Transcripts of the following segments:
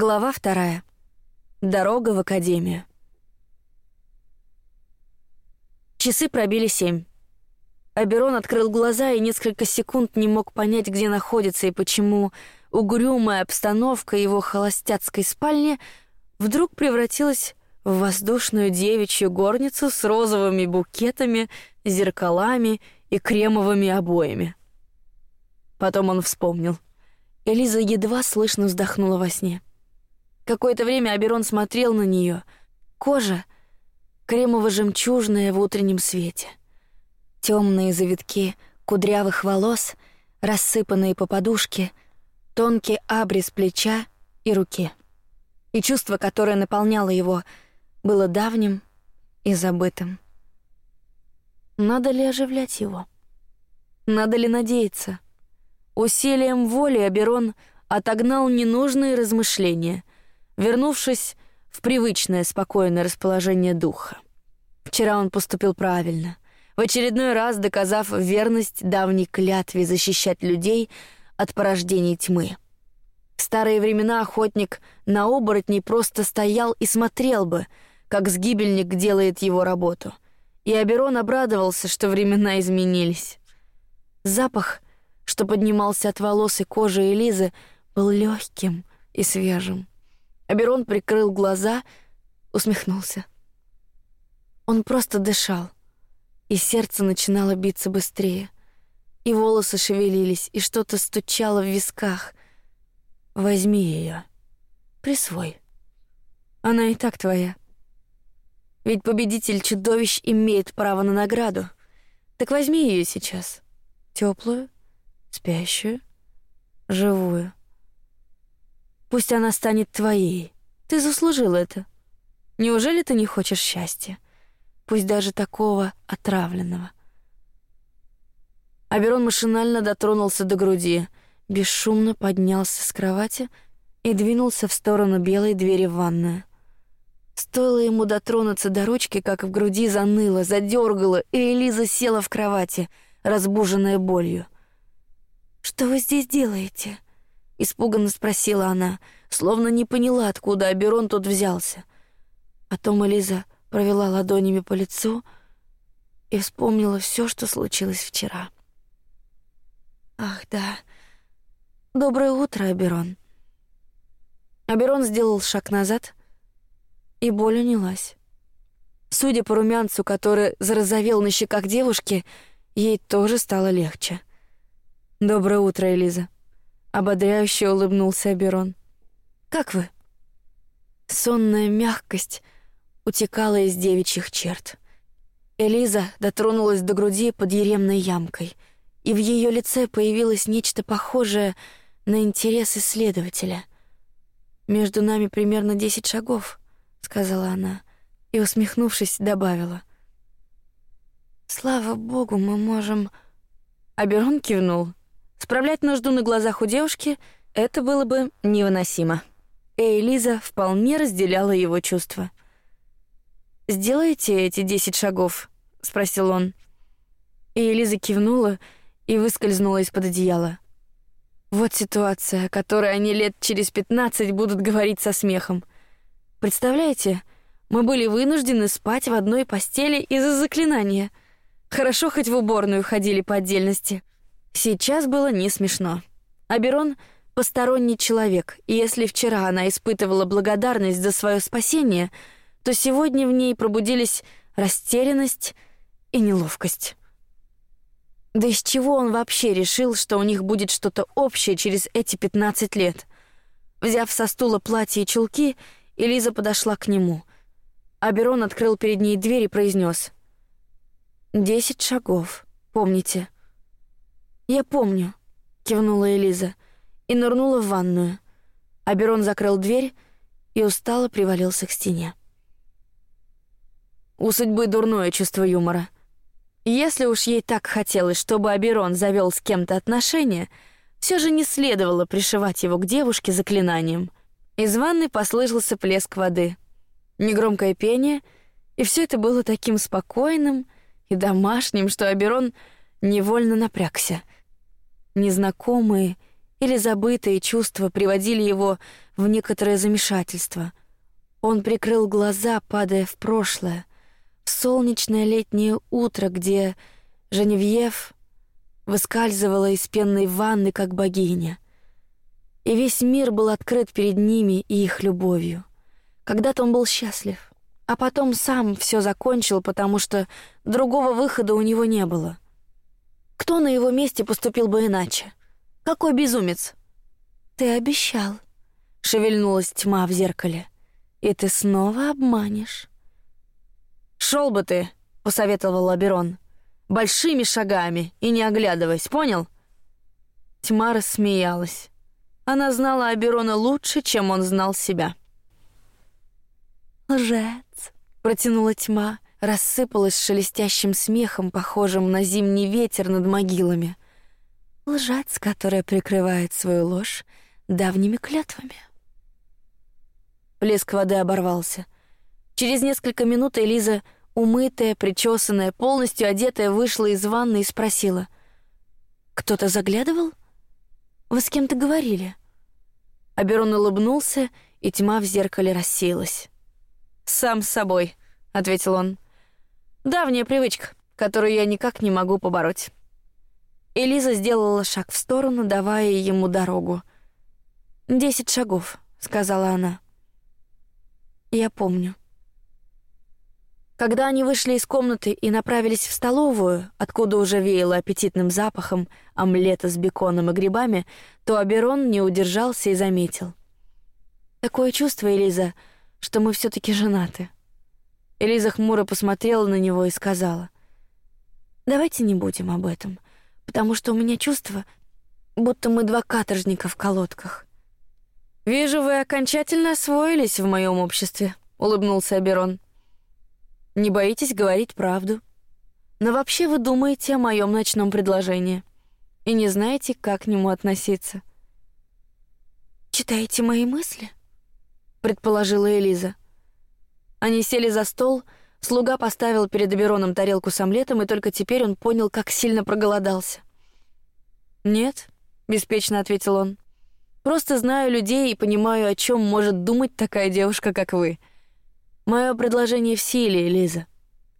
Глава вторая. Дорога в академию. Часы пробили семь. Аберон открыл глаза и несколько секунд не мог понять, где находится и почему угрюмая обстановка его холостяцкой спальни вдруг превратилась в воздушную девичью горницу с розовыми букетами, зеркалами и кремовыми обоями. Потом он вспомнил. Элиза едва слышно вздохнула во сне. Какое-то время Аберон смотрел на нее. Кожа кремово-жемчужная в утреннем свете. Темные завитки кудрявых волос, рассыпанные по подушке, тонкий абрис плеча и руки. И чувство, которое наполняло его, было давним и забытым. Надо ли оживлять его? Надо ли надеяться? Усилием воли Аберон отогнал ненужные размышления — вернувшись в привычное спокойное расположение духа. Вчера он поступил правильно, в очередной раз доказав верность давней клятве защищать людей от порождений тьмы. В старые времена охотник на оборотней просто стоял и смотрел бы, как сгибельник делает его работу. И Аберон обрадовался, что времена изменились. Запах, что поднимался от волос и кожи Элизы, был легким и свежим. Аберон прикрыл глаза, усмехнулся. Он просто дышал, и сердце начинало биться быстрее, и волосы шевелились, и что-то стучало в висках. Возьми ее, присвой. Она и так твоя. Ведь победитель чудовищ имеет право на награду. Так возьми ее сейчас, теплую, спящую, живую. Пусть она станет твоей. Ты заслужил это. Неужели ты не хочешь счастья? Пусть даже такого отравленного. Аберон машинально дотронулся до груди, бесшумно поднялся с кровати и двинулся в сторону белой двери в ванную. Стоило ему дотронуться до ручки, как в груди заныло, задергало, и Элиза села в кровати, разбуженная болью. «Что вы здесь делаете?» Испуганно спросила она, словно не поняла, откуда Аберон тут взялся. Потом Элиза провела ладонями по лицу и вспомнила все, что случилось вчера. Ах, да. Доброе утро, Аберон. Аберон сделал шаг назад, и боль унялась. Судя по румянцу, который зарозовел на щеках девушки, ей тоже стало легче. Доброе утро, Элиза ободряюще улыбнулся Аберон. Как вы? Сонная мягкость утекала из девичьих черт. Элиза дотронулась до груди под еремной ямкой, и в ее лице появилось нечто похожее на интерес исследователя. Между нами примерно десять шагов, сказала она и, усмехнувшись, добавила: Слава богу, мы можем. Аберон кивнул. Справлять нужду на глазах у девушки — это было бы невыносимо. И Элиза вполне разделяла его чувства. «Сделайте эти десять шагов?» — спросил он. И Элиза кивнула и выскользнула из-под одеяла. Вот ситуация, о которой они лет через пятнадцать будут говорить со смехом. Представляете, мы были вынуждены спать в одной постели из-за заклинания. Хорошо хоть в уборную ходили по отдельности. Сейчас было не смешно. Аберон — посторонний человек, и если вчера она испытывала благодарность за свое спасение, то сегодня в ней пробудились растерянность и неловкость. Да из чего он вообще решил, что у них будет что-то общее через эти пятнадцать лет? Взяв со стула платье и чулки, Элиза подошла к нему. Аберон открыл перед ней дверь и произнес: «Десять шагов, помните?» Я помню, кивнула Элиза и нырнула в ванную. Аберон закрыл дверь и устало привалился к стене. У судьбы дурное чувство юмора. Если уж ей так хотелось, чтобы Аберон завел с кем-то отношения, все же не следовало пришивать его к девушке заклинанием. Из ванны послышался плеск воды, негромкое пение, и все это было таким спокойным и домашним, что Аберон невольно напрягся. Незнакомые или забытые чувства приводили его в некоторое замешательство. Он прикрыл глаза, падая в прошлое, в солнечное летнее утро, где Женевьев выскальзывала из пенной ванны как богиня, и весь мир был открыт перед ними и их любовью. Когда-то он был счастлив, а потом сам все закончил, потому что другого выхода у него не было. Кто на его месте поступил бы иначе? Какой безумец! Ты обещал. Шевельнулась тьма в зеркале. И ты снова обманешь. Шел бы ты, посоветовал Аберон, большими шагами и не оглядываясь, понял? Тьма рассмеялась. Она знала Аберона лучше, чем он знал себя. Лжец, протянула тьма, рассыпалась шелестящим смехом, похожим на зимний ветер над могилами. Лжец, который прикрывает свою ложь давними клятвами. Плеск воды оборвался. Через несколько минут Элиза, умытая, причесанная, полностью одетая, вышла из ванны и спросила: "Кто-то заглядывал? Вы с кем-то говорили?" Аберон улыбнулся, и тьма в зеркале рассеялась. Сам с собой, ответил он. Давняя привычка, которую я никак не могу побороть. Элиза сделала шаг в сторону, давая ему дорогу. Десять шагов, сказала она. Я помню. Когда они вышли из комнаты и направились в столовую, откуда уже веяло аппетитным запахом омлета с беконом и грибами, то Аберон не удержался и заметил: "Такое чувство, Элиза, что мы все таки женаты. Элиза хмуро посмотрела на него и сказала: "Давайте не будем об этом, потому что у меня чувство, будто мы два каторжника в колодках". Вижу, вы окончательно освоились в моем обществе, улыбнулся Аберон. Не боитесь говорить правду. Но вообще вы думаете о моем ночном предложении и не знаете, как к нему относиться. Читаете мои мысли? предположила Элиза. Они сели за стол. Слуга поставил перед Абероном тарелку с омлетом, и только теперь он понял, как сильно проголодался. Нет, беспечно ответил он. Просто знаю людей и понимаю, о чем может думать такая девушка, как вы. Мое предложение в силе, Элиза,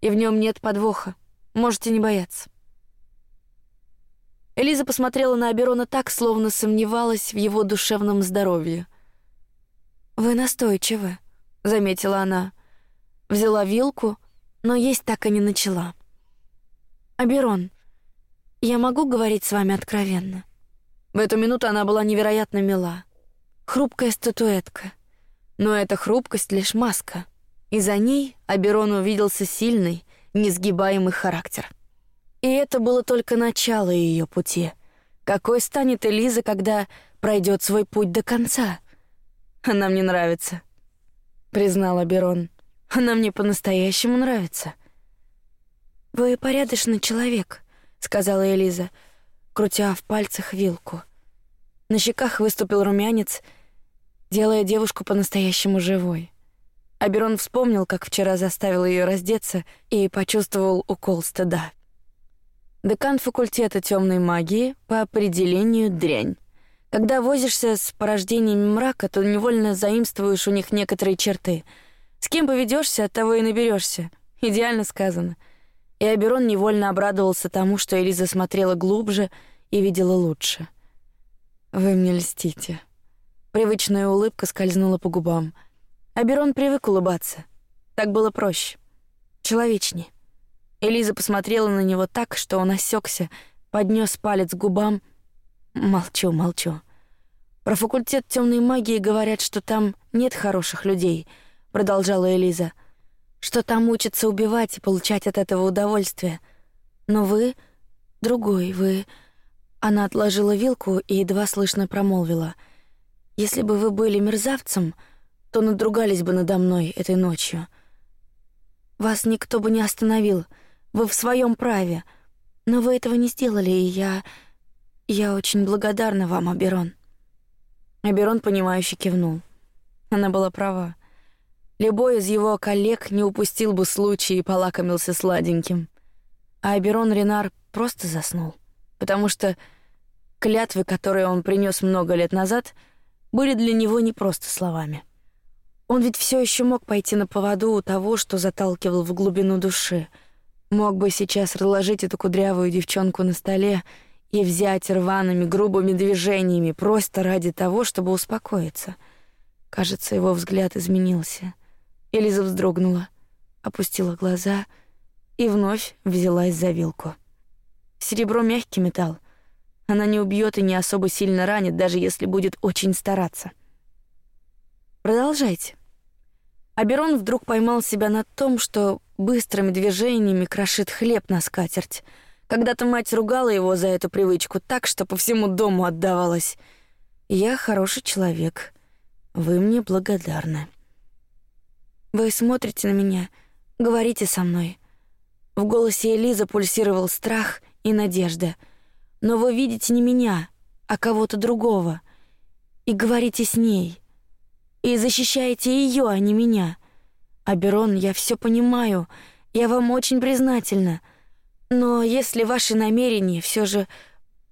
и в нем нет подвоха. Можете не бояться. Элиза посмотрела на Аберона так, словно сомневалась в его душевном здоровье. Вы настойчивы, заметила она. Взяла вилку, но есть так и не начала. Аберон, я могу говорить с вами откровенно. В эту минуту она была невероятно мила, хрупкая статуэтка. Но эта хрупкость лишь маска, и за ней Аберон увиделся сильный, несгибаемый характер. И это было только начало ее пути. Какой станет Элиза, когда пройдет свой путь до конца? Она мне нравится, признала Берон. Она мне по-настоящему нравится. Вы порядочный человек, сказала Элиза, крутя в пальцах вилку. На щеках выступил румянец, делая девушку по-настоящему живой. Аберон вспомнил, как вчера заставил ее раздеться, и почувствовал укол стыда. Декан факультета темной магии по определению дрянь. Когда возишься с порождениями мрака, то невольно заимствуешь у них некоторые черты. С кем поведешься, от того и наберешься. Идеально сказано. И Аберон невольно обрадовался тому, что Элиза смотрела глубже и видела лучше. Вы мне льстите. Привычная улыбка скользнула по губам. Аберон привык улыбаться. Так было проще, человечней. Элиза посмотрела на него так, что он осекся, поднес палец к губам Молчу, молчу. Про факультет темной магии говорят, что там нет хороших людей, продолжала Элиза. Что там учатся убивать и получать от этого удовольствие. Но вы другой, вы. Она отложила вилку и едва слышно промолвила: "Если бы вы были мерзавцем, то надругались бы надо мной этой ночью. Вас никто бы не остановил. Вы в своем праве, но вы этого не сделали, и я я очень благодарна вам, Аберон. Аберон понимающе кивнул. Она была права. Любой из его коллег не упустил бы случай и полакомился сладеньким. А Аберон Ренар просто заснул, потому что клятвы, которые он принес много лет назад, были для него не просто словами. Он ведь все еще мог пойти на поводу у того, что заталкивал в глубину души. Мог бы сейчас разложить эту кудрявую девчонку на столе и взять рваными грубыми движениями просто ради того, чтобы успокоиться. Кажется, его взгляд изменился. Элиза вздрогнула, опустила глаза и вновь взялась за вилку. Серебро мягкий металл. Она не убьет и не особо сильно ранит, даже если будет очень стараться. Продолжайте. Аберон вдруг поймал себя на том, что быстрыми движениями крошит хлеб на скатерть. Когда-то мать ругала его за эту привычку так, что по всему дому отдавалась. Я хороший человек. Вы мне благодарны. Вы смотрите на меня, говорите со мной. В голосе Элизы пульсировал страх и надежда. Но вы видите не меня, а кого-то другого. И говорите с ней. И защищаете ее, а не меня. Аберон, я все понимаю. Я вам очень признательна. Но если ваши намерения все же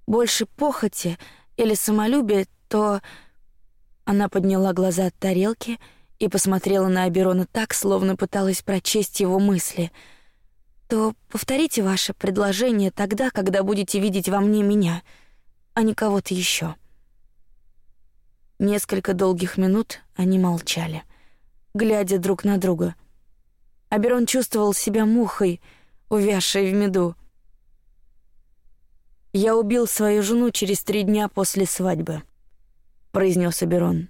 больше похоти или самолюбия, то она подняла глаза от тарелки и посмотрела на Аберона так, словно пыталась прочесть его мысли — то повторите ваше предложение тогда, когда будете видеть во мне меня, а не кого-то еще. Несколько долгих минут они молчали, глядя друг на друга. Аберон чувствовал себя мухой, увязшей в меду. Я убил свою жену через три дня после свадьбы, произнес Аберон.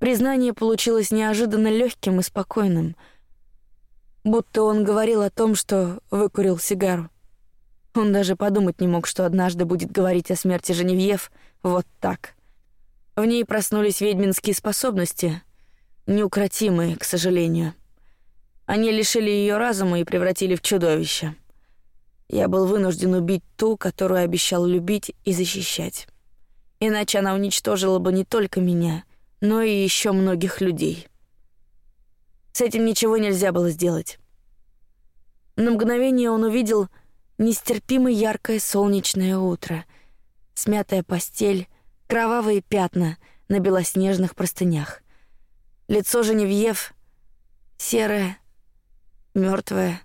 Признание получилось неожиданно легким и спокойным — будто он говорил о том, что выкурил сигару. Он даже подумать не мог, что однажды будет говорить о смерти Женевьев вот так. В ней проснулись ведьминские способности, неукротимые, к сожалению. Они лишили ее разума и превратили в чудовище. Я был вынужден убить ту, которую обещал любить и защищать. Иначе она уничтожила бы не только меня, но и еще многих людей. С этим ничего нельзя было сделать. На мгновение он увидел нестерпимо яркое солнечное утро, смятая постель, кровавые пятна на белоснежных простынях. Лицо Женевьев, серое, мертвое,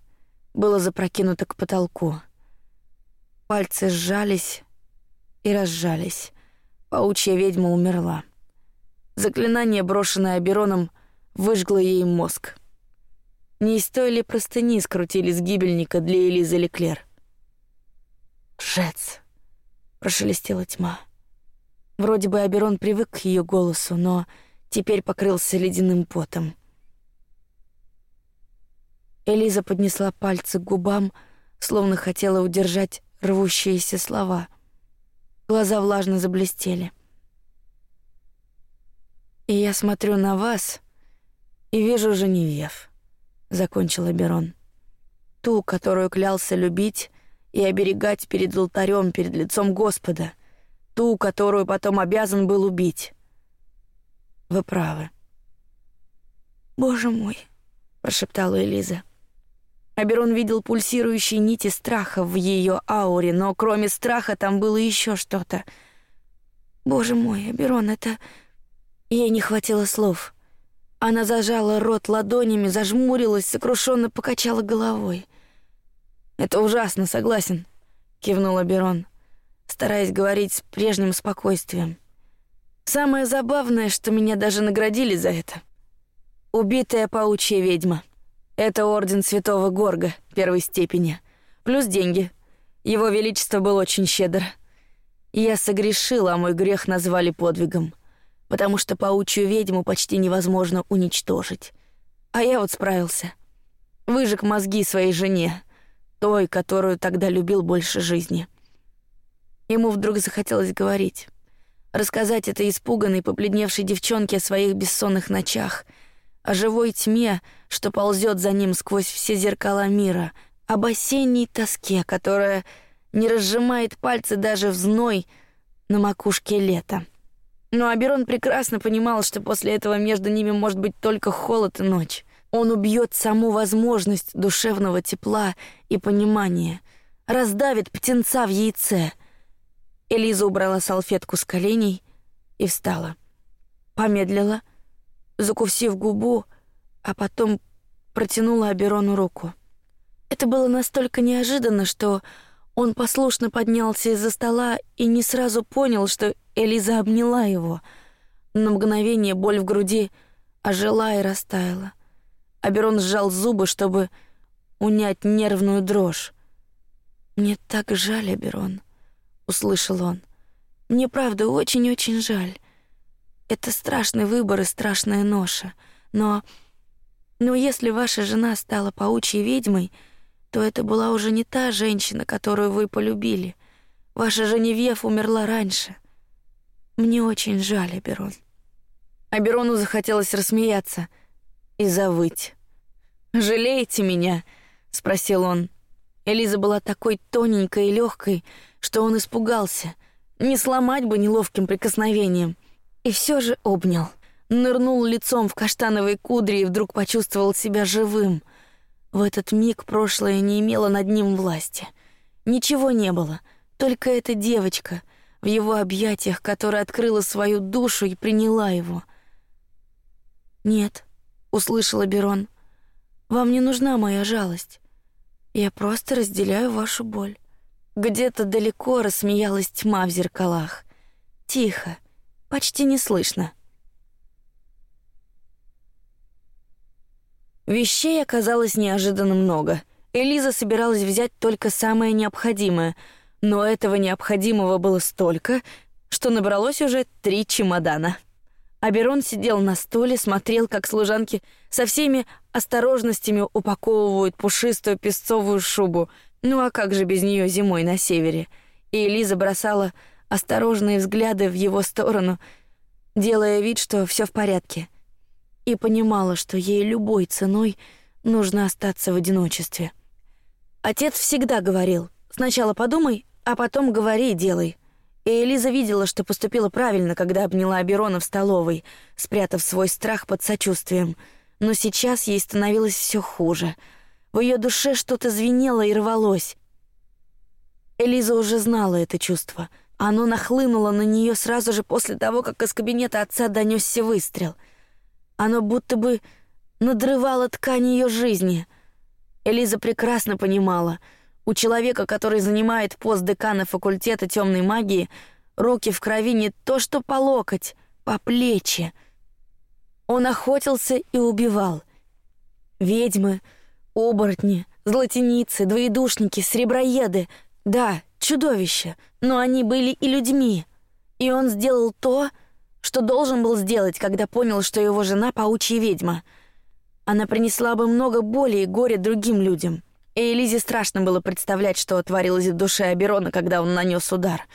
было запрокинуто к потолку. Пальцы сжались и разжались. Паучья ведьма умерла. Заклинание, брошенное Абероном, выжгло ей мозг. Не из простыни скрутили с гибельника для Элизы Леклер? «Лжец!» — прошелестела тьма. Вроде бы Аберон привык к ее голосу, но теперь покрылся ледяным потом. Элиза поднесла пальцы к губам, словно хотела удержать рвущиеся слова. Глаза влажно заблестели. И я смотрю на вас, и вижу Женевьев, закончила Берон. Ту, которую клялся любить и оберегать перед алтарем, перед лицом Господа, ту, которую потом обязан был убить. Вы правы. Боже мой, прошептала Элиза. Аберон видел пульсирующие нити страха в ее ауре, но кроме страха там было еще что-то. Боже мой, Аберон, это ей не хватило слов. Она зажала рот ладонями, зажмурилась, сокрушенно покачала головой. Это ужасно, согласен, кивнула Берон, стараясь говорить с прежним спокойствием. Самое забавное, что меня даже наградили за это. Убитая паучья ведьма. Это орден Святого Горга первой степени, плюс деньги. Его величество был очень щедр. Я согрешила, а мой грех назвали подвигом потому что паучью ведьму почти невозможно уничтожить. А я вот справился. Выжег мозги своей жене, той, которую тогда любил больше жизни. Ему вдруг захотелось говорить, рассказать этой испуганной, побледневшей девчонке о своих бессонных ночах, о живой тьме, что ползет за ним сквозь все зеркала мира, об осенней тоске, которая не разжимает пальцы даже в зной на макушке лета. Но Аберон прекрасно понимал, что после этого между ними может быть только холод и ночь. Он убьет саму возможность душевного тепла и понимания, раздавит птенца в яйце. Элиза убрала салфетку с коленей и встала. помедлила, закусив губу, а потом протянула Аберону руку. Это было настолько неожиданно, что он послушно поднялся из-за стола и не сразу понял, что Элиза обняла его. На мгновение боль в груди ожила и растаяла. Аберон сжал зубы, чтобы унять нервную дрожь. Мне так жаль, Аберон, услышал он. Мне правда очень-очень жаль. Это страшный выбор и страшная ноша, но но если ваша жена стала паучьей ведьмой, то это была уже не та женщина, которую вы полюбили. Ваша Женевьев умерла раньше. Мне очень жаль, Аберон. Аберону захотелось рассмеяться и завыть. Жалеете меня? спросил он. Элиза была такой тоненькой и легкой, что он испугался. Не сломать бы неловким прикосновением. И все же обнял нырнул лицом в каштановые кудри и вдруг почувствовал себя живым. В этот миг прошлое не имело над ним власти. Ничего не было, только эта девочка в его объятиях, которая открыла свою душу и приняла его. Нет, услышала Берон, вам не нужна моя жалость. Я просто разделяю вашу боль. Где-то далеко рассмеялась тьма в зеркалах. Тихо, почти не слышно. Вещей оказалось неожиданно много. Элиза собиралась взять только самое необходимое, но этого необходимого было столько, что набралось уже три чемодана. Аберон сидел на стуле, смотрел, как служанки со всеми осторожностями упаковывают пушистую песцовую шубу. Ну а как же без нее зимой на севере? И Элиза бросала осторожные взгляды в его сторону, делая вид, что все в порядке и понимала, что ей любой ценой нужно остаться в одиночестве. Отец всегда говорил: сначала подумай, а потом говори и делай. И Элиза видела, что поступила правильно, когда обняла Аберона в столовой, спрятав свой страх под сочувствием. Но сейчас ей становилось все хуже. В ее душе что-то звенело и рвалось. Элиза уже знала это чувство. Оно нахлынуло на нее сразу же после того, как из кабинета отца донесся выстрел — оно будто бы надрывало ткань ее жизни. Элиза прекрасно понимала, у человека, который занимает пост декана факультета темной магии, руки в крови не то что по локоть, по плечи. Он охотился и убивал. Ведьмы, оборотни, златеницы, двоедушники, среброеды, да, чудовища, но они были и людьми. И он сделал то, что должен был сделать, когда понял, что его жена паучья ведьма. Она принесла бы много боли и горя другим людям. И Элизе страшно было представлять, что творилось в душе Аберона, когда он нанес удар.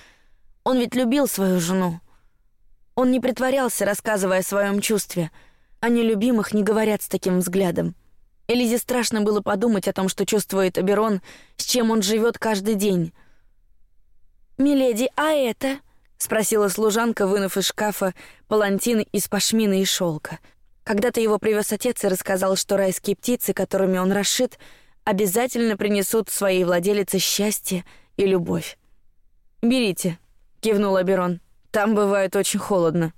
Он ведь любил свою жену. Он не притворялся, рассказывая о своем чувстве. О нелюбимых не говорят с таким взглядом. Элизе страшно было подумать о том, что чувствует Аберон, с чем он живет каждый день. Миледи, а это? спросила служанка, вынув из шкафа палантин из пашмины и шелка. Когда-то его привез отец и рассказал, что райские птицы, которыми он расшит, обязательно принесут своей владелице счастье и любовь. Берите, кивнул Аберон. Там бывает очень холодно.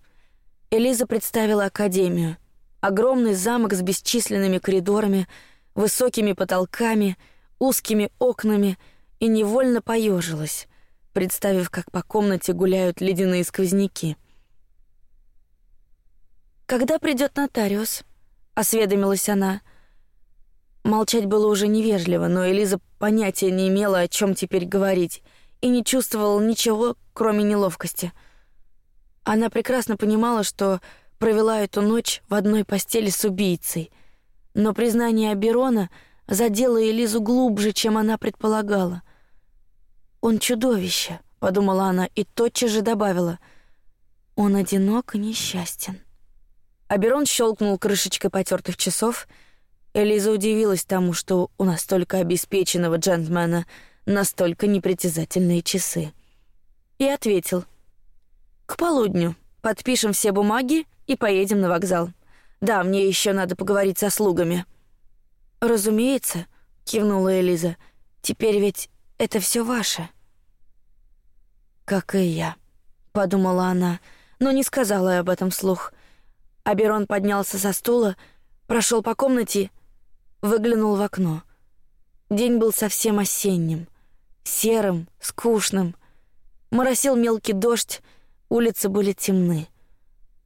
Элиза представила академию, огромный замок с бесчисленными коридорами, высокими потолками, узкими окнами и невольно поежилась представив, как по комнате гуляют ледяные сквозняки. Когда придет нотариус? осведомилась она. Молчать было уже невежливо, но Элиза понятия не имела, о чем теперь говорить, и не чувствовала ничего, кроме неловкости. Она прекрасно понимала, что провела эту ночь в одной постели с убийцей, но признание Аберона задело Элизу глубже, чем она предполагала. Он чудовище, подумала она и тотчас же добавила: он одинок и несчастен. Аберон щелкнул крышечкой потертых часов. Элиза удивилась тому, что у настолько обеспеченного джентльмена настолько непритязательные часы, и ответил: к полудню подпишем все бумаги и поедем на вокзал. Да, мне еще надо поговорить со слугами. Разумеется, кивнула Элиза. Теперь ведь это все ваше. Как и я, подумала она, но не сказала об этом слух. Аберон поднялся со стула, прошел по комнате, выглянул в окно. День был совсем осенним, серым, скучным. Моросил мелкий дождь, улицы были темны.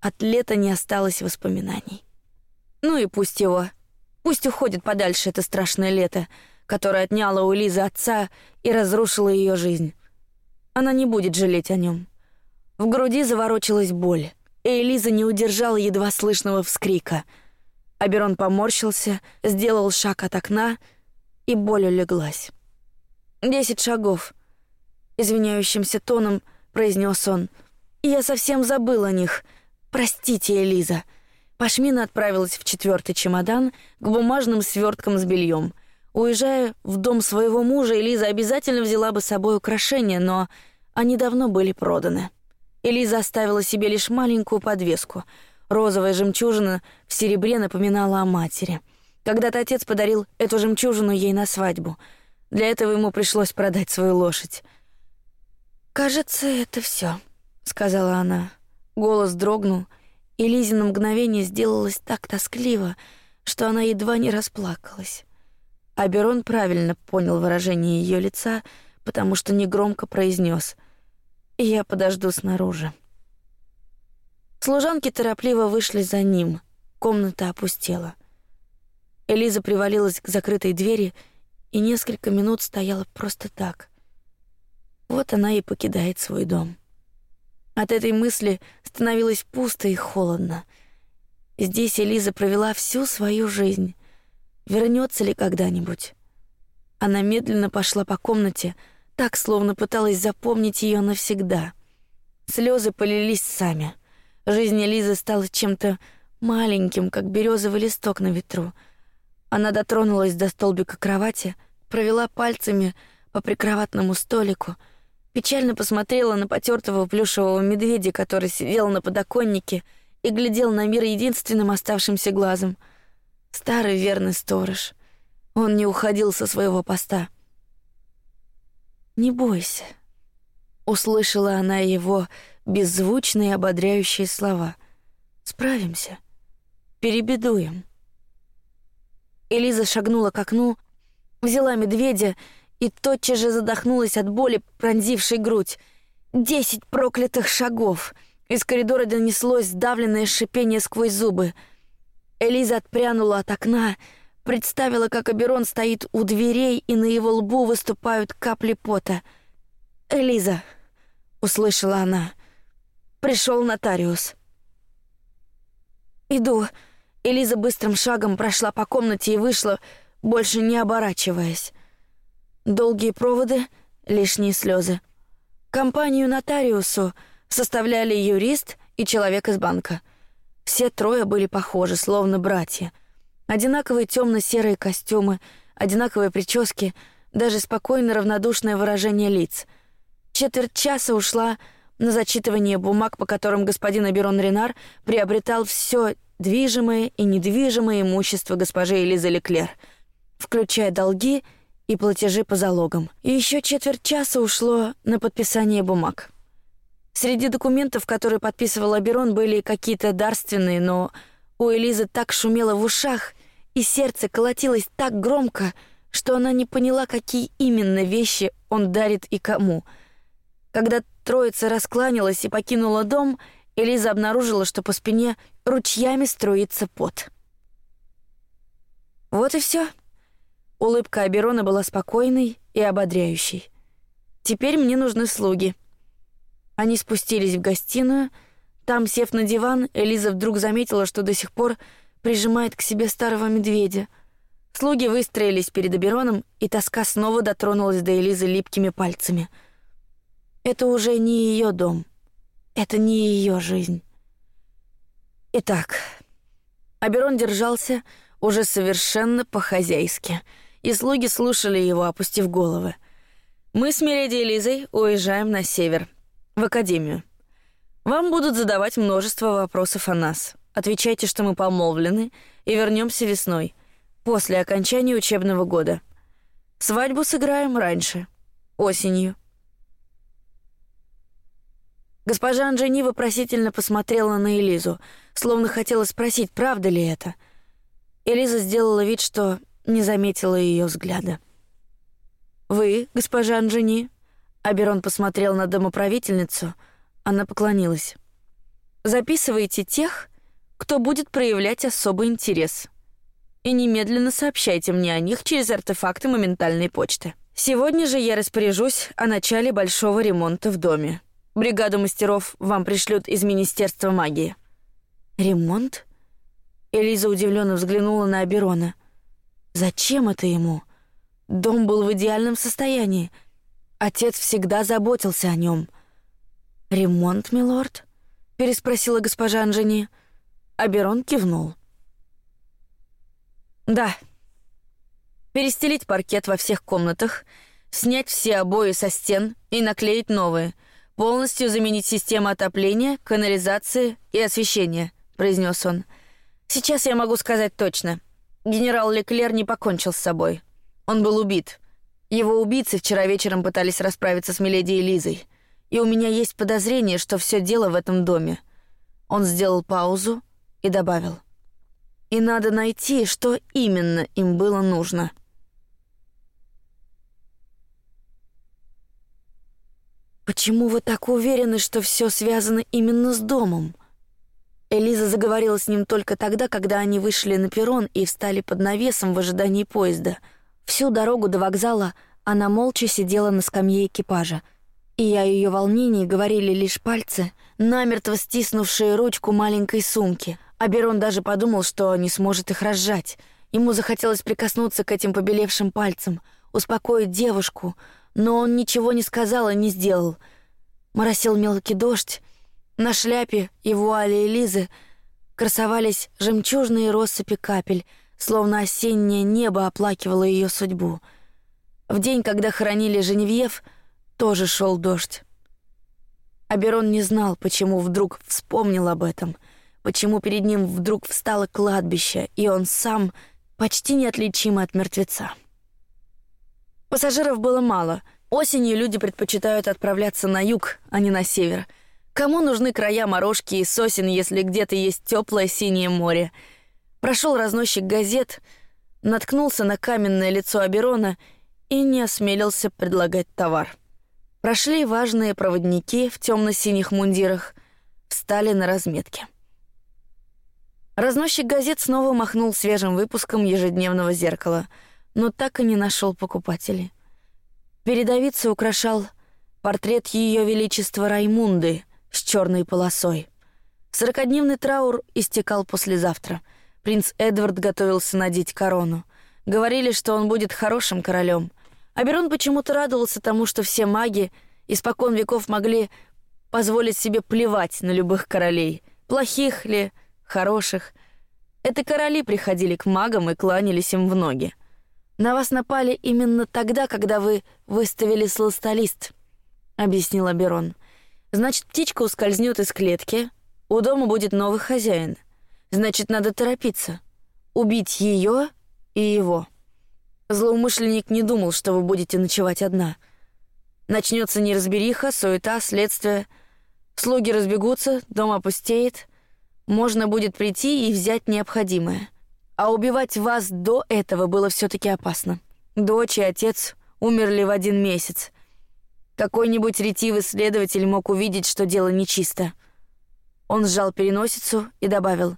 От лета не осталось воспоминаний. Ну и пусть его, пусть уходит подальше это страшное лето, которое отняло у Лизы отца и разрушило ее жизнь. Она не будет жалеть о нем. В груди заворочилась боль, и Элиза не удержала едва слышного вскрика. Аберон поморщился, сделал шаг от окна, и боль улеглась. Десять шагов. Извиняющимся тоном произнес он. Я совсем забыл о них. Простите, Элиза. Пашмина отправилась в четвертый чемодан к бумажным сверткам с бельем. Уезжая в дом своего мужа, Элиза обязательно взяла бы с собой украшения, но они давно были проданы. Элиза оставила себе лишь маленькую подвеску. Розовая жемчужина в серебре напоминала о матери. Когда-то отец подарил эту жемчужину ей на свадьбу. Для этого ему пришлось продать свою лошадь. Кажется, это все, сказала она. Голос дрогнул, и Лизе на мгновение сделалось так тоскливо, что она едва не расплакалась. Аберон правильно понял выражение ее лица, потому что негромко произнес: "Я подожду снаружи". Служанки торопливо вышли за ним. Комната опустела. Элиза привалилась к закрытой двери и несколько минут стояла просто так. Вот она и покидает свой дом. От этой мысли становилось пусто и холодно. Здесь Элиза провела всю свою жизнь. Вернется ли когда-нибудь? Она медленно пошла по комнате, так словно пыталась запомнить ее навсегда. Слезы полились сами. Жизнь Элизы стала чем-то маленьким, как березовый листок на ветру. Она дотронулась до столбика кровати, провела пальцами по прикроватному столику, печально посмотрела на потертого плюшевого медведя, который сидел на подоконнике и глядел на мир единственным оставшимся глазом. Старый верный сторож. Он не уходил со своего поста. Не бойся, услышала она его беззвучные ободряющие слова. Справимся, перебедуем. Элиза шагнула к окну, взяла медведя и тотчас же задохнулась от боли, пронзившей грудь. Десять проклятых шагов. Из коридора донеслось сдавленное шипение сквозь зубы. Элиза отпрянула от окна, представила, как Аберон стоит у дверей, и на его лбу выступают капли пота. Элиза, услышала она, пришел нотариус. Иду. Элиза быстрым шагом прошла по комнате и вышла, больше не оборачиваясь. Долгие проводы, лишние слезы. Компанию нотариусу составляли юрист и человек из банка. Все трое были похожи, словно братья. Одинаковые темно-серые костюмы, одинаковые прически, даже спокойно равнодушное выражение лиц. Четверть часа ушла на зачитывание бумаг, по которым господин Аберон Ренар приобретал все движимое и недвижимое имущество госпожи Элизы Леклер, включая долги и платежи по залогам. И еще четверть часа ушло на подписание бумаг. Среди документов, которые подписывал Аберон, были какие-то дарственные, но у Элизы так шумело в ушах, и сердце колотилось так громко, что она не поняла, какие именно вещи он дарит и кому. Когда троица раскланялась и покинула дом, Элиза обнаружила, что по спине ручьями струится пот. Вот и все. Улыбка Аберона была спокойной и ободряющей. Теперь мне нужны слуги. Они спустились в гостиную. Там, сев на диван, Элиза вдруг заметила, что до сих пор прижимает к себе старого медведя. Слуги выстроились перед Абероном, и тоска снова дотронулась до Элизы липкими пальцами. Это уже не ее дом. Это не ее жизнь. Итак, Аберон держался уже совершенно по-хозяйски, и слуги слушали его, опустив головы. Мы с Миледи Элизой уезжаем на север, в академию. Вам будут задавать множество вопросов о нас. Отвечайте, что мы помолвлены, и вернемся весной, после окончания учебного года. Свадьбу сыграем раньше, осенью. Госпожа Анжени вопросительно посмотрела на Элизу, словно хотела спросить, правда ли это. Элиза сделала вид, что не заметила ее взгляда. Вы, госпожа Анжени? Аберон посмотрел на домоправительницу. Она поклонилась. Записывайте тех, кто будет проявлять особый интерес, и немедленно сообщайте мне о них через артефакты моментальной почты. Сегодня же я распоряжусь о начале большого ремонта в доме. Бригаду мастеров вам пришлют из Министерства магии. Ремонт? Элиза удивленно взглянула на Аберона. Зачем это ему? Дом был в идеальном состоянии. Отец всегда заботился о нем. Ремонт, милорд? переспросила госпожа Анжени. Аберон кивнул. Да. Перестелить паркет во всех комнатах, снять все обои со стен и наклеить новые, полностью заменить систему отопления, канализации и освещения, произнес он. Сейчас я могу сказать точно. Генерал Леклер не покончил с собой. Он был убит. Его убийцы вчера вечером пытались расправиться с Миледи и Лизой, и у меня есть подозрение, что все дело в этом доме. Он сделал паузу и добавил: "И надо найти, что именно им было нужно". Почему вы так уверены, что все связано именно с домом? Элиза заговорила с ним только тогда, когда они вышли на перрон и встали под навесом в ожидании поезда. Всю дорогу до вокзала она молча сидела на скамье экипажа, и о ее волнении говорили лишь пальцы, намертво стиснувшие ручку маленькой сумки. А Берон даже подумал, что не сможет их разжать. Ему захотелось прикоснуться к этим побелевшим пальцам, успокоить девушку, но он ничего не сказал и не сделал. Моросил мелкий дождь, на шляпе и вуале Элизы красовались жемчужные россыпи капель, словно осеннее небо оплакивало ее судьбу. В день, когда хоронили Женевьев, тоже шел дождь. Аберон не знал, почему вдруг вспомнил об этом, почему перед ним вдруг встало кладбище, и он сам почти неотличим от мертвеца. Пассажиров было мало. Осенью люди предпочитают отправляться на юг, а не на север. Кому нужны края морожки и сосен, если где-то есть теплое синее море? Прошел разносчик газет, наткнулся на каменное лицо Аберона и не осмелился предлагать товар. Прошли важные проводники в темно-синих мундирах, встали на разметке. Разносчик газет снова махнул свежим выпуском ежедневного зеркала, но так и не нашел покупателей. Передовицу украшал портрет ее величества Раймунды с черной полосой. Сорокодневный траур истекал послезавтра. Принц Эдвард готовился надеть корону. Говорили, что он будет хорошим королем. Аберон почему-то радовался тому, что все маги испокон веков могли позволить себе плевать на любых королей, плохих ли, хороших. Это короли приходили к магам и кланялись им в ноги. На вас напали именно тогда, когда вы выставили сластолист, объяснил Аберон. Значит, птичка ускользнет из клетки, у дома будет новый хозяин. Значит, надо торопиться, убить ее и его. Злоумышленник не думал, что вы будете ночевать одна. Начнется неразбериха, суета, следствие. Слуги разбегутся, дом опустеет. Можно будет прийти и взять необходимое. А убивать вас до этого было все-таки опасно. Дочь и отец умерли в один месяц. Какой-нибудь ретивый следователь мог увидеть, что дело нечисто. Он сжал переносицу и добавил: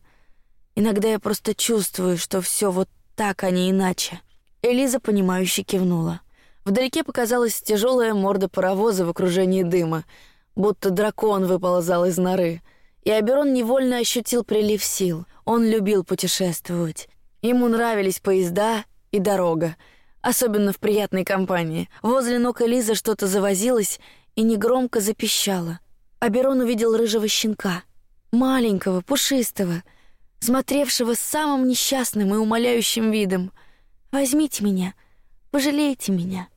"Иногда я просто чувствую, что все вот так, а не иначе". Элиза понимающе кивнула. Вдалеке показалась тяжелая морда паровоза в окружении дыма, будто дракон выползал из норы. И Аберон невольно ощутил прилив сил. Он любил путешествовать. Ему нравились поезда и дорога, особенно в приятной компании. Возле ног Элизы что-то завозилось и негромко запищало. Аберон увидел рыжего щенка, маленького, пушистого, смотревшего с самым несчастным и умоляющим видом — Возьмите меня, пожалейте меня.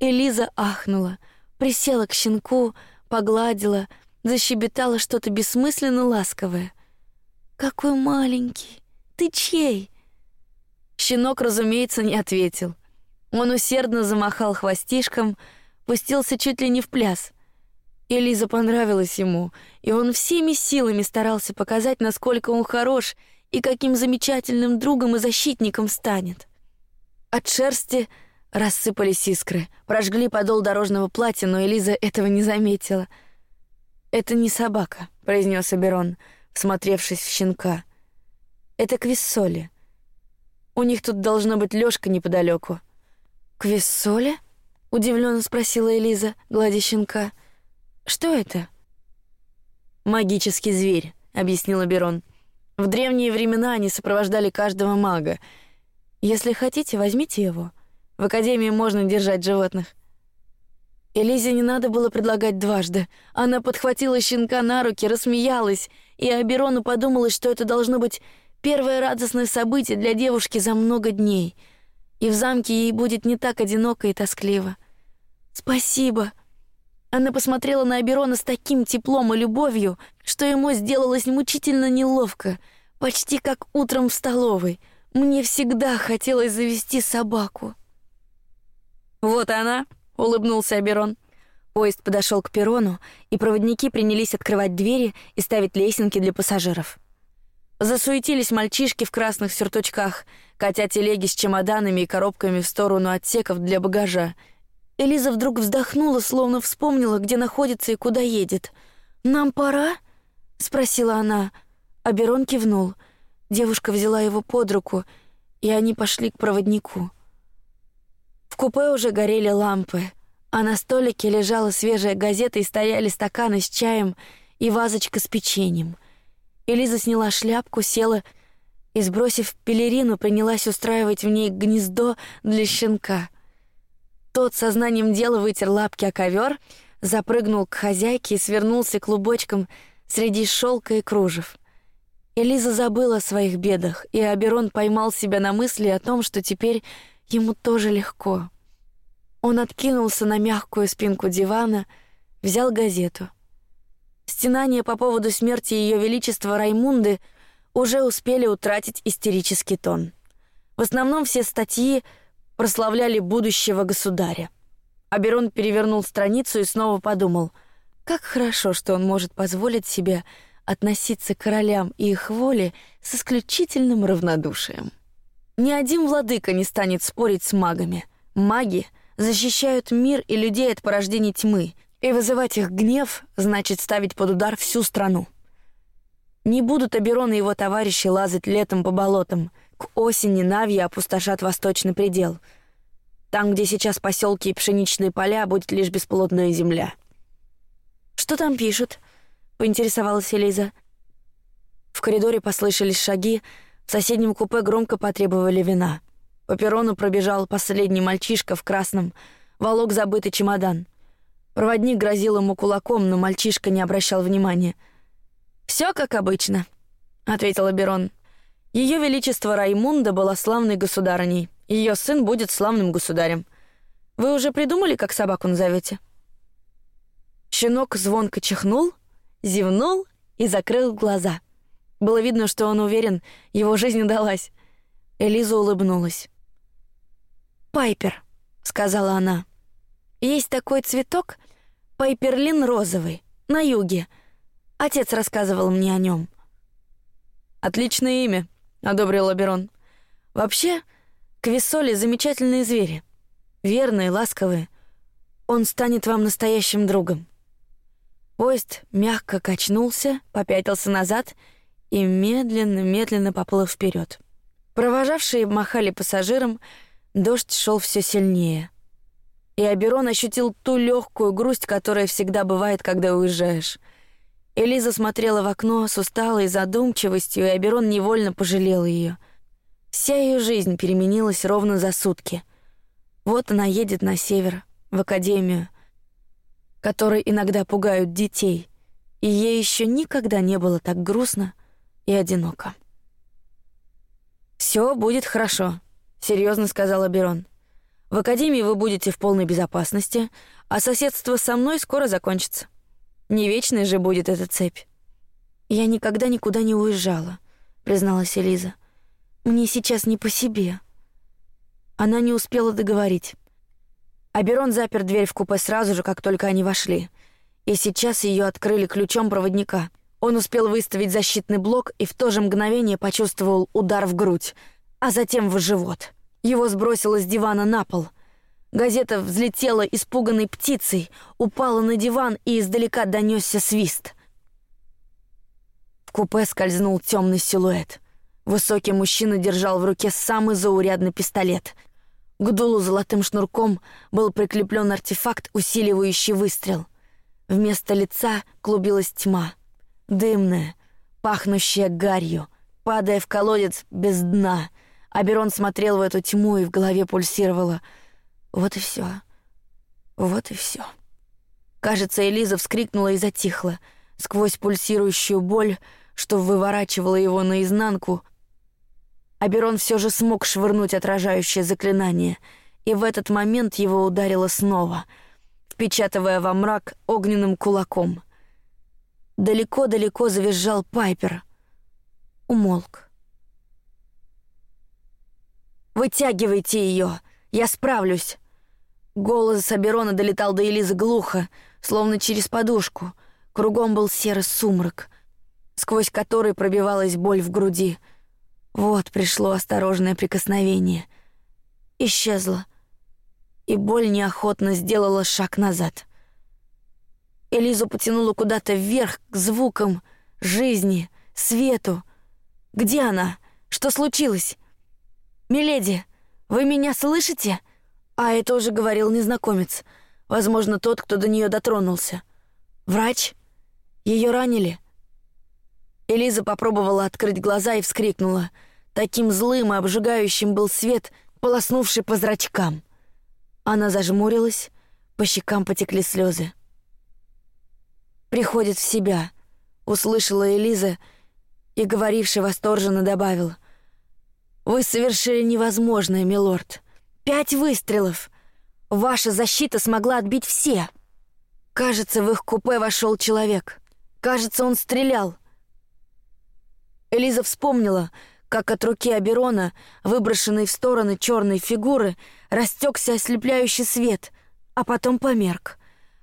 Элиза ахнула, присела к щенку, погладила, защебетала что-то бессмысленно ласковое. Какой маленький, ты чей? Щенок, разумеется, не ответил. Он усердно замахал хвостишком, пустился чуть ли не в пляс. Элиза понравилась ему, и он всеми силами старался показать, насколько он хорош и каким замечательным другом и защитником станет. От шерсти рассыпались искры, прожгли подол дорожного платья, но Элиза этого не заметила. Это не собака, произнес Аберон, всмотревшись в щенка. Это Квиссоли. У них тут должно быть Лёшка неподалеку. Квиссоли? удивленно спросила Элиза, гладя щенка. Что это? Магический зверь, объяснила Берон. В древние времена они сопровождали каждого мага. Если хотите, возьмите его. В академии можно держать животных. Элизе не надо было предлагать дважды. Она подхватила щенка на руки, рассмеялась, и Аберону подумалось, что это должно быть первое радостное событие для девушки за много дней, и в замке ей будет не так одиноко и тоскливо. Спасибо. Она посмотрела на Аберона с таким теплом и любовью, что ему сделалось мучительно неловко, почти как утром в столовой. Мне всегда хотелось завести собаку. Вот она, улыбнулся Аберон. Поезд подошел к перрону, и проводники принялись открывать двери и ставить лесенки для пассажиров. Засуетились мальчишки в красных сюртучках, катя телеги с чемоданами и коробками в сторону отсеков для багажа Элиза вдруг вздохнула, словно вспомнила, где находится и куда едет. Нам пора? спросила она. А Берон кивнул. Девушка взяла его под руку, и они пошли к проводнику. В купе уже горели лампы, а на столике лежала свежая газета и стояли стаканы с чаем и вазочка с печеньем. Элиза сняла шляпку, села и, сбросив пелерину, принялась устраивать в ней гнездо для щенка. Тот сознанием дела вытер лапки о ковер, запрыгнул к хозяйке и свернулся клубочком среди шелка и кружев. Элиза забыла о своих бедах, и Аберон поймал себя на мысли о том, что теперь ему тоже легко. Он откинулся на мягкую спинку дивана, взял газету. Стенания по поводу смерти ее величества Раймунды уже успели утратить истерический тон. В основном все статьи прославляли будущего государя. Аберон перевернул страницу и снова подумал, как хорошо, что он может позволить себе относиться к королям и их воле с исключительным равнодушием. Ни один владыка не станет спорить с магами. Маги защищают мир и людей от порождений тьмы, и вызывать их гнев значит ставить под удар всю страну. Не будут Аберон и его товарищи лазать летом по болотам — к осени Нави опустошат восточный предел. Там, где сейчас поселки и пшеничные поля, будет лишь бесплодная земля. Что там пишут? Поинтересовалась Элиза. В коридоре послышались шаги, в соседнем купе громко потребовали вина. По перрону пробежал последний мальчишка в красном, волок забытый чемодан. Проводник грозил ему кулаком, но мальчишка не обращал внимания. Все как обычно, ответила Берон. Ее величество Раймунда была славной государыней. Ее сын будет славным государем. Вы уже придумали, как собаку назовете? Щенок звонко чихнул, зевнул и закрыл глаза. Было видно, что он уверен, его жизнь удалась. Элиза улыбнулась. Пайпер, сказала она. Есть такой цветок, пайперлин розовый, на юге. Отец рассказывал мне о нем. Отличное имя, одобрил Аберон. Вообще, квисоли замечательные звери, верные, ласковые. Он станет вам настоящим другом. Поезд мягко качнулся, попятился назад и медленно-медленно поплыл вперед. Провожавшие махали пассажирам, дождь шел все сильнее. И Аберон ощутил ту легкую грусть, которая всегда бывает, когда уезжаешь. Элиза смотрела в окно с усталой задумчивостью, и Аберон невольно пожалел ее. Вся ее жизнь переменилась ровно за сутки. Вот она едет на север, в академию, которой иногда пугают детей, и ей еще никогда не было так грустно и одиноко. Все будет хорошо, серьезно сказал Аберон. В академии вы будете в полной безопасности, а соседство со мной скоро закончится. Не вечной же будет эта цепь. Я никогда никуда не уезжала, призналась Элиза. Мне сейчас не по себе. Она не успела договорить. Аберон запер дверь в купе сразу же, как только они вошли. и сейчас ее открыли ключом проводника. Он успел выставить защитный блок и в то же мгновение почувствовал удар в грудь, а затем в живот. Его сбросило с дивана на пол. Газета взлетела испуганной птицей, упала на диван и издалека донесся свист. В купе скользнул темный силуэт. Высокий мужчина держал в руке самый заурядный пистолет. К дулу золотым шнурком был прикреплен артефакт, усиливающий выстрел. Вместо лица клубилась тьма, дымная, пахнущая гарью, падая в колодец без дна. Аберон смотрел в эту тьму, и в голове пульсировало. Вот и все. Вот и все. Кажется, Элиза вскрикнула и затихла. Сквозь пульсирующую боль, что выворачивала его наизнанку, Аберон все же смог швырнуть отражающее заклинание, и в этот момент его ударило снова, впечатывая во мрак огненным кулаком. Далеко-далеко завизжал Пайпер. Умолк. Вытягивайте ее, я справлюсь. Голос Аберона долетал до Элизы глухо, словно через подушку. Кругом был серый сумрак, сквозь который пробивалась боль в груди. Вот пришло осторожное прикосновение. Исчезло. И боль неохотно сделала шаг назад. Элизу потянуло куда-то вверх, к звукам, жизни, свету. Где она? Что случилось? Миледи, вы меня слышите? А это уже говорил незнакомец. Возможно, тот, кто до нее дотронулся. Врач? Ее ранили? Элиза попробовала открыть глаза и вскрикнула — Таким злым и обжигающим был свет, полоснувший по зрачкам. Она зажмурилась, по щекам потекли слезы. Приходит в себя, услышала Элиза, и говоривший восторженно добавил: "Вы совершили невозможное, милорд. Пять выстрелов. Ваша защита смогла отбить все. Кажется, в их купе вошел человек. Кажется, он стрелял". Элиза вспомнила, как от руки Аберона, выброшенной в стороны черной фигуры, растекся ослепляющий свет, а потом померк.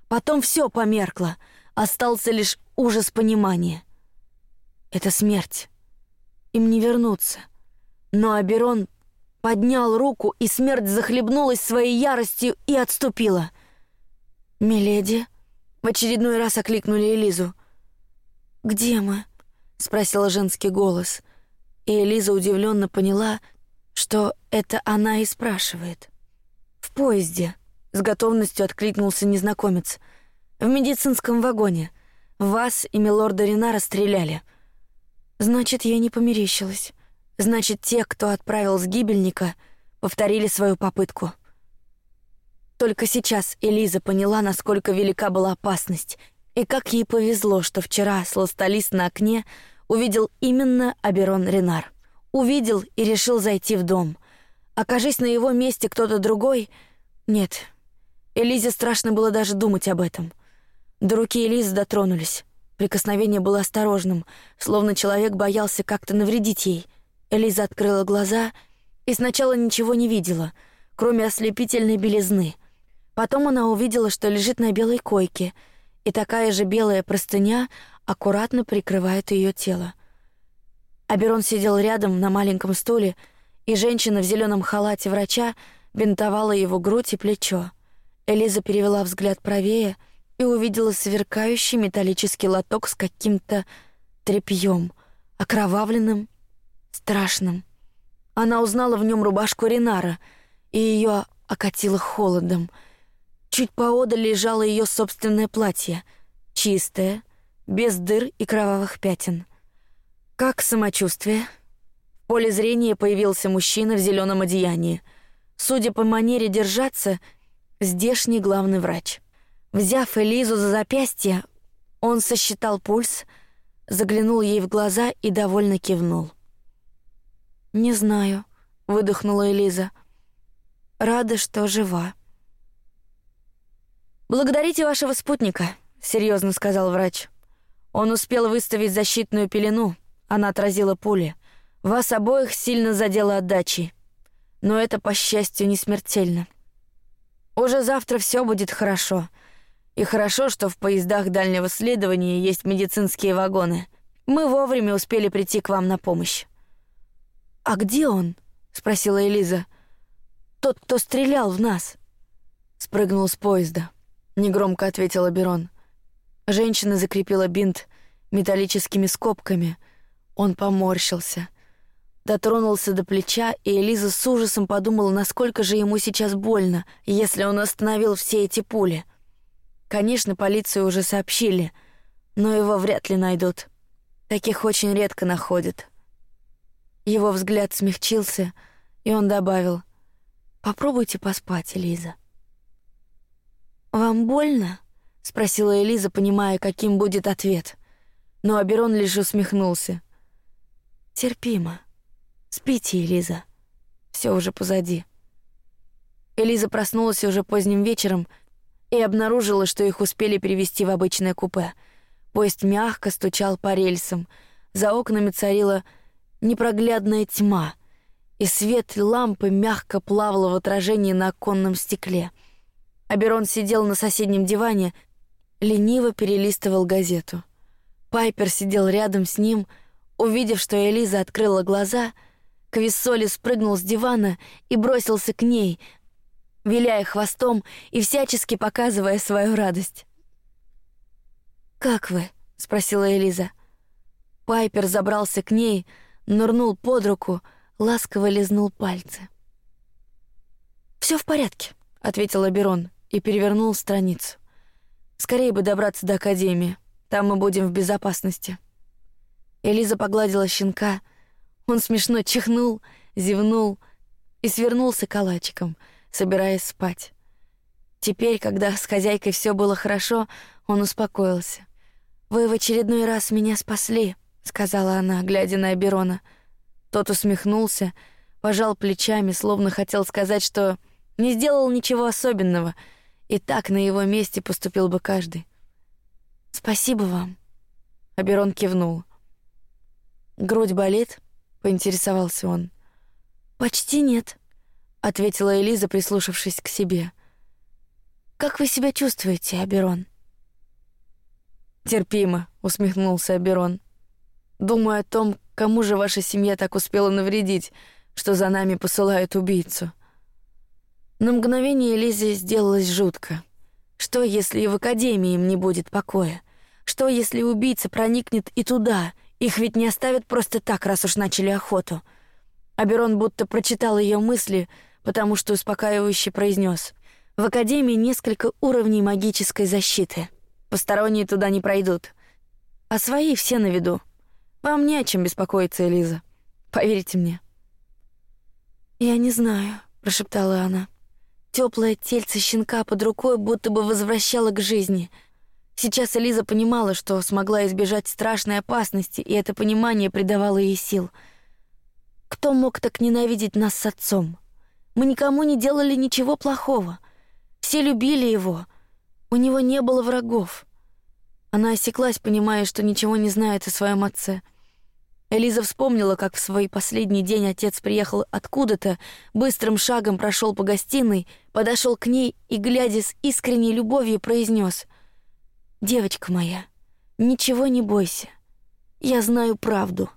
Потом все померкло, остался лишь ужас понимания. Это смерть. Им не вернуться. Но Аберон поднял руку, и смерть захлебнулась своей яростью и отступила. Миледи, в очередной раз окликнули Элизу. Где мы? спросила женский голос и Элиза удивленно поняла, что это она и спрашивает. В поезде с готовностью откликнулся незнакомец. В медицинском вагоне вас и милорда Ринара стреляли. Значит, я не померещилась. Значит, те, кто отправил с гибельника, повторили свою попытку. Только сейчас Элиза поняла, насколько велика была опасность и как ей повезло, что вчера сластолист на окне увидел именно Аберон Ренар. Увидел и решил зайти в дом. Окажись на его месте кто-то другой, нет. Элизе страшно было даже думать об этом. До руки Элизы дотронулись. Прикосновение было осторожным, словно человек боялся как-то навредить ей. Элиза открыла глаза и сначала ничего не видела, кроме ослепительной белизны. Потом она увидела, что лежит на белой койке, и такая же белая простыня аккуратно прикрывает ее тело. Аберон сидел рядом на маленьком стуле, и женщина в зеленом халате врача бинтовала его грудь и плечо. Элиза перевела взгляд правее и увидела сверкающий металлический лоток с каким-то тряпьем, окровавленным, страшным. Она узнала в нем рубашку Ринара, и ее окатило холодом. Чуть поодаль лежало ее собственное платье, чистое, без дыр и кровавых пятен. Как самочувствие? В поле зрения появился мужчина в зеленом одеянии. Судя по манере держаться, здешний главный врач. Взяв Элизу за запястье, он сосчитал пульс, заглянул ей в глаза и довольно кивнул. Не знаю, выдохнула Элиза. Рада, что жива. Благодарите вашего спутника, серьезно сказал врач. Он успел выставить защитную пелену. Она отразила пули. Вас обоих сильно задела отдачей, но это по счастью не смертельно. Уже завтра все будет хорошо. И хорошо, что в поездах дальнего следования есть медицинские вагоны. Мы вовремя успели прийти к вам на помощь. А где он? спросила Элиза. Тот, кто стрелял в нас. Спрыгнул с поезда. Негромко ответила Берон. Женщина закрепила бинт металлическими скобками. Он поморщился. Дотронулся до плеча, и Элиза с ужасом подумала, насколько же ему сейчас больно, если он остановил все эти пули. Конечно, полицию уже сообщили, но его вряд ли найдут. Таких очень редко находят. Его взгляд смягчился, и он добавил: "Попробуйте поспать, Элиза". Вам больно? спросила Элиза, понимая, каким будет ответ. Но Аберон лишь усмехнулся. Терпимо. Спите, Элиза. Все уже позади. Элиза проснулась уже поздним вечером и обнаружила, что их успели перевести в обычное купе. Поезд мягко стучал по рельсам. За окнами царила непроглядная тьма, и свет лампы мягко плавал в отражении на оконном стекле. Аберон сидел на соседнем диване, лениво перелистывал газету. Пайпер сидел рядом с ним, увидев, что Элиза открыла глаза, Квиссоли спрыгнул с дивана и бросился к ней, виляя хвостом и всячески показывая свою радость. Как вы? спросила Элиза. Пайпер забрался к ней, нырнул под руку, ласково лизнул пальцы. Все в порядке, ответил Аберон и перевернул страницу. Скорее бы добраться до академии, там мы будем в безопасности. Элиза погладила щенка, он смешно чихнул, зевнул и свернулся калачиком, собираясь спать. Теперь, когда с хозяйкой все было хорошо, он успокоился. Вы в очередной раз меня спасли, сказала она, глядя на Аберона. Тот усмехнулся, пожал плечами, словно хотел сказать, что не сделал ничего особенного, и так на его месте поступил бы каждый. Спасибо вам. Аберон кивнул. Грудь болит? поинтересовался он. Почти нет, ответила Элиза, прислушавшись к себе. Как вы себя чувствуете, Аберон? Терпимо, усмехнулся Аберон. Думаю о том, кому же ваша семья так успела навредить, что за нами посылают убийцу. На мгновение Лизе сделалось жутко. Что, если и в академии им не будет покоя? Что, если убийца проникнет и туда? Их ведь не оставят просто так, раз уж начали охоту. Аберон будто прочитал ее мысли, потому что успокаивающе произнес: "В академии несколько уровней магической защиты. Посторонние туда не пройдут, а свои все на виду. Вам не о чем беспокоиться, Элиза. Поверьте мне. Я не знаю, прошептала она. Теплое тельце щенка под рукой будто бы возвращало к жизни. Сейчас Элиза понимала, что смогла избежать страшной опасности, и это понимание придавало ей сил. Кто мог так ненавидеть нас с отцом? Мы никому не делали ничего плохого. Все любили его. У него не было врагов. Она осеклась, понимая, что ничего не знает о своем отце. Элиза вспомнила, как в свой последний день отец приехал откуда-то, быстрым шагом прошел по гостиной, подошел к ней и, глядя с искренней любовью, произнес: "Девочка моя, ничего не бойся, я знаю правду".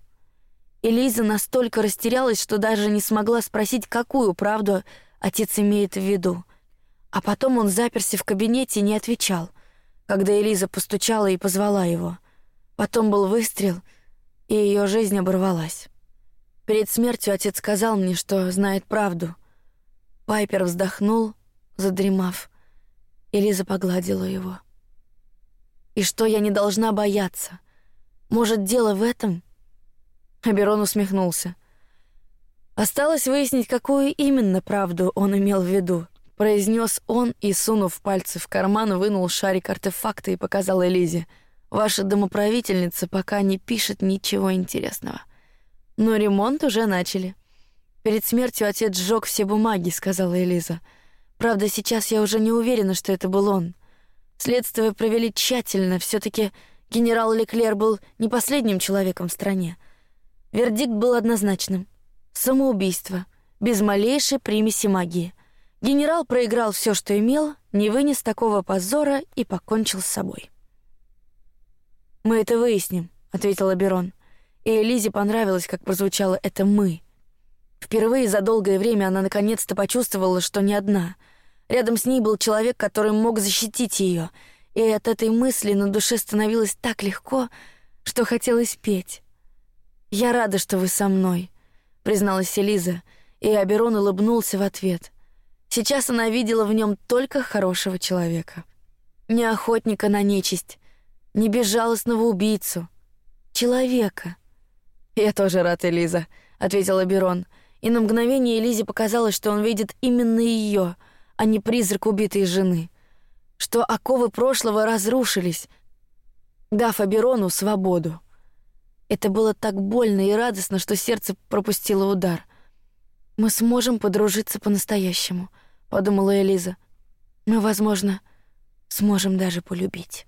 Элиза настолько растерялась, что даже не смогла спросить, какую правду отец имеет в виду. А потом он заперся в кабинете и не отвечал, когда Элиза постучала и позвала его. Потом был выстрел, и ее жизнь оборвалась. Перед смертью отец сказал мне, что знает правду. Пайпер вздохнул, задремав. Элиза погладила его. И что я не должна бояться? Может, дело в этом? Аберон усмехнулся. Осталось выяснить, какую именно правду он имел в виду произнес он и, сунув пальцы в карман, вынул шарик артефакта и показал Элизе. Ваша домоправительница пока не пишет ничего интересного, но ремонт уже начали. Перед смертью отец сжег все бумаги, сказала Элиза. Правда, сейчас я уже не уверена, что это был он. Следствие провели тщательно, все-таки генерал Леклер был не последним человеком в стране. Вердикт был однозначным: самоубийство без малейшей примеси магии. Генерал проиграл все, что имел, не вынес такого позора и покончил с собой. Мы это выясним, ответила Берон. И Элизе понравилось, как прозвучало это мы. Впервые за долгое время она наконец-то почувствовала, что не одна. Рядом с ней был человек, который мог защитить ее, и от этой мысли на душе становилось так легко, что хотелось петь. Я рада, что вы со мной, призналась Элиза, и Аберон улыбнулся в ответ. Сейчас она видела в нем только хорошего человека, не охотника на нечисть, не безжалостного убийцу, человека. Я тоже рад, Элиза, ответила Берон, и на мгновение Элизе показалось, что он видит именно ее, а не призрак убитой жены, что оковы прошлого разрушились, дав Аберону свободу. Это было так больно и радостно, что сердце пропустило удар. Мы сможем подружиться по-настоящему, подумала Элиза. Мы, возможно, сможем даже полюбить.